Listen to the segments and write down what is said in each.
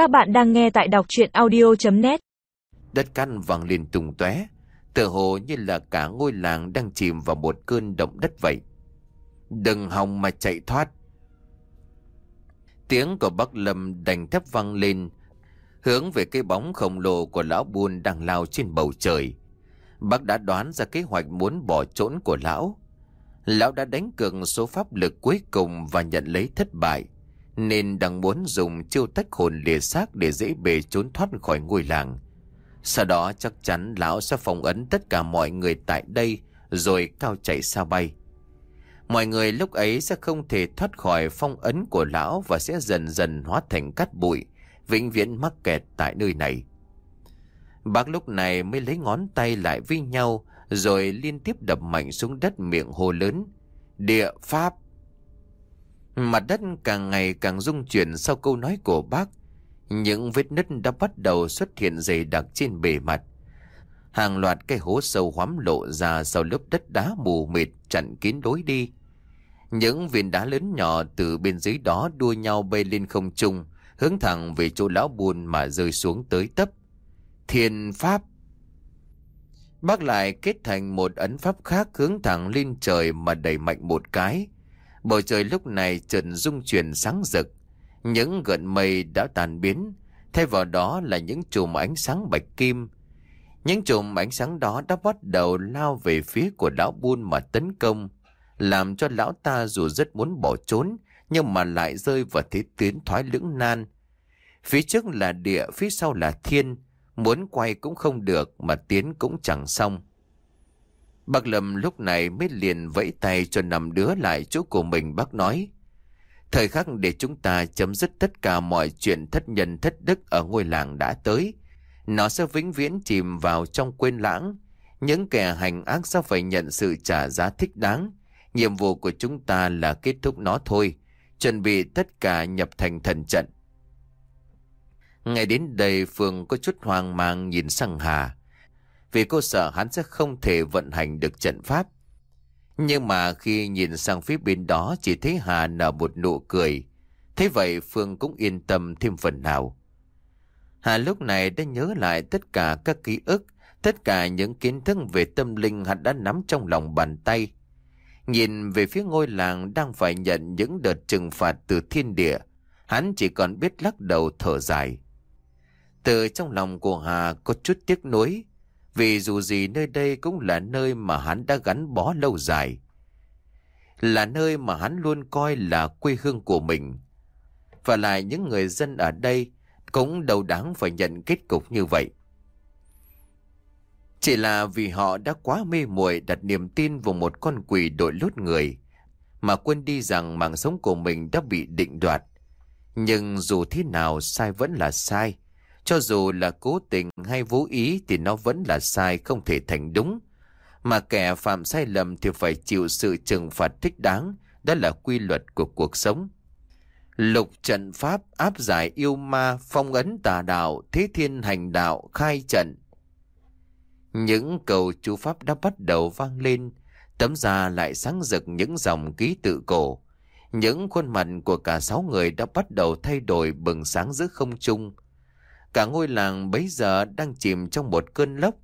Các bạn đang nghe tại đọc chuyện audio.net Đất căn vàng lên tung tóe, tựa hồ như là cả ngôi làng đang chìm vào một cơn động đất vậy. Đừng hòng mà chạy thoát. Tiếng của bác Lâm đành thép vang lên, hướng về cái bóng khổng lồ của lão buôn đang lao trên bầu trời. Bác đã đoán ra kế hoạch muốn bỏ trốn của lão. Lão đã đánh cược số pháp lực cuối cùng và nhận lấy thất bại, nên đang muốn dùng chiêu tách hồn lìa xác để dễ bề trốn thoát khỏi ngôi làng. Sau đó chắc chắn lão sẽ phong ấn tất cả mọi người tại đây rồi cao chạy xa bay. Mọi người lúc ấy sẽ không thể thoát khỏi phong ấn của lão và sẽ dần dần hóa thành cát bụi, vĩnh viễn mắc kẹt tại nơi này. Bác lúc này mới lấy ngón tay lại với nhau rồi liên tiếp đập mạnh xuống đất miệng hồ lớn. Địa Pháp! Mặt đất càng ngày càng rung chuyển sau câu nói của bác. Những vết nứt đã bắt đầu xuất hiện dày đặc trên bề mặt. Hàng loạt cái hố sâu hoắm lộ ra sau lớp đất đá mù mịt chặn kín lối đi. Những viên đá lớn nhỏ từ bên dưới đó đua nhau bay lên không trung, hướng thẳng về chỗ lão buồn mà rơi xuống tới tấp. Thiên Pháp Bác lại kết thành một ấn pháp khác hướng thẳng lên trời mà đẩy mạnh một cái. Bầu trời lúc này trần rung chuyển sáng rực. Những gợn mây đã tàn biến, thay vào đó là những chùm ánh sáng bạch kim. Những chùm ánh sáng đó đã bắt đầu lao về phía của lão buôn mà tấn công, làm cho lão ta dù rất muốn bỏ trốn, nhưng mà lại rơi vào thế tiến thoái lưỡng nan. Phía trước là địa, phía sau là thiên, muốn quay cũng không được mà tiến cũng chẳng xong. Bác Lâm lúc này mới liền vẫy tay cho nằm đứa lại chỗ của mình, bác nói. Thời khắc để chúng ta chấm dứt tất cả mọi chuyện thất nhân thất đức ở ngôi làng đã tới. Nó sẽ vĩnh viễn chìm vào trong quên lãng. Những kẻ hành ác sẽ phải nhận sự trả giá thích đáng. Nhiệm vụ của chúng ta là kết thúc nó thôi. Chuẩn bị tất cả nhập thành thần trận. Ngày đến đây, Phương có chút hoang mang nhìn sang Hà. Vì cô sợ hắn sẽ không thể vận hành được trận pháp. Nhưng mà khi nhìn sang phía bên đó chỉ thấy Hà nở một nụ cười. Thế vậy Phương cũng yên tâm thêm phần nào. Hà lúc này đã nhớ lại tất cả các ký ức, tất cả những kiến thức về tâm linh hắn đã nắm trong lòng bàn tay. Nhìn về phía ngôi làng đang phải nhận những đợt trừng phạt từ thiên địa, hắn chỉ còn biết lắc đầu thở dài. Từ trong lòng của Hà có chút tiếc nuối, vì dù gì nơi đây cũng là nơi mà hắn đã gắn bó lâu dài. Là nơi mà hắn luôn coi là quê hương của mình. Và lại những người dân ở đây cũng đầu đáng phải nhận kết cục như vậy. Chỉ là vì họ đã quá mê muội đặt niềm tin vào một con quỷ đội lốt người, mà quên đi rằng mạng sống của mình đã bị định đoạt. Nhưng dù thế nào sai vẫn là sai. Cho dù là cố tình hay vô ý thì nó vẫn là sai không thể thành đúng. Mà kẻ phạm sai lầm thì phải chịu sự trừng phạt thích đáng. Đó là quy luật của cuộc sống. Lục trận pháp áp giải yêu ma, phong ấn tà đạo, thế thiên hành đạo, khai trận. Những cầu chú pháp đã bắt đầu vang lên, tấm da lại sáng rực những dòng ký tự cổ. Những khuôn mặt của cả sáu người đã bắt đầu thay đổi bừng sáng giữa không trung. Cả ngôi làng bấy giờ đang chìm trong một cơn lốc.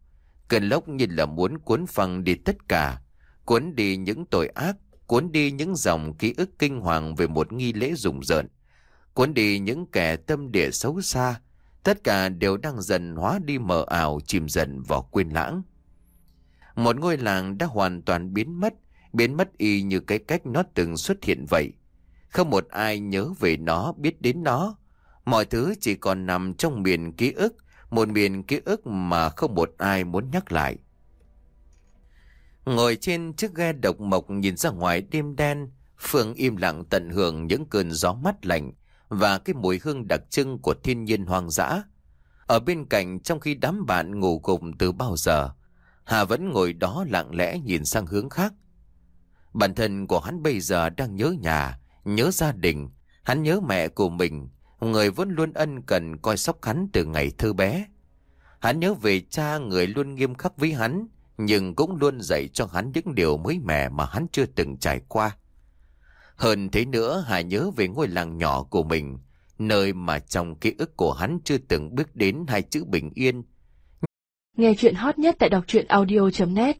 Cơn lốc như là muốn cuốn phăng đi tất cả. Cuốn đi những tội ác, cuốn đi những dòng ký ức kinh hoàng về một nghi lễ rùng rợn. Cuốn đi những kẻ tâm địa xấu xa. Tất cả đều đang dần hóa đi mờ ảo chìm dần vào quên lãng. Một ngôi làng đã hoàn toàn biến mất, biến mất y như cái cách nó từng xuất hiện vậy. Không một ai nhớ về nó, biết đến nó. Mọi thứ chỉ còn nằm trong miền ký ức, một miền ký ức mà không một ai muốn nhắc lại. Ngồi trên chiếc ghe độc mộc nhìn ra ngoài đêm đen, Phương im lặng tận hưởng những cơn gió mát lạnh và cái mùi hương đặc trưng của thiên nhiên hoang dã. Ở bên cạnh trong khi đám bạn ngủ cùng từ bao giờ, Hà vẫn ngồi đó lặng lẽ nhìn sang hướng khác. Bản thân của hắn bây giờ đang nhớ nhà, nhớ gia đình, hắn nhớ mẹ của mình, người vẫn luôn ân cần coi sóc hắn từ ngày thơ bé. Hắn nhớ về cha người luôn nghiêm khắc với hắn, nhưng cũng luôn dạy cho hắn những điều mới mẻ mà hắn chưa từng trải qua. Hơn thế nữa, Hà nhớ về ngôi làng nhỏ của mình, nơi mà trong ký ức của hắn chưa từng bước đến hai chữ bình yên. Nghe chuyện hot nhất tại đọc truyện audio.net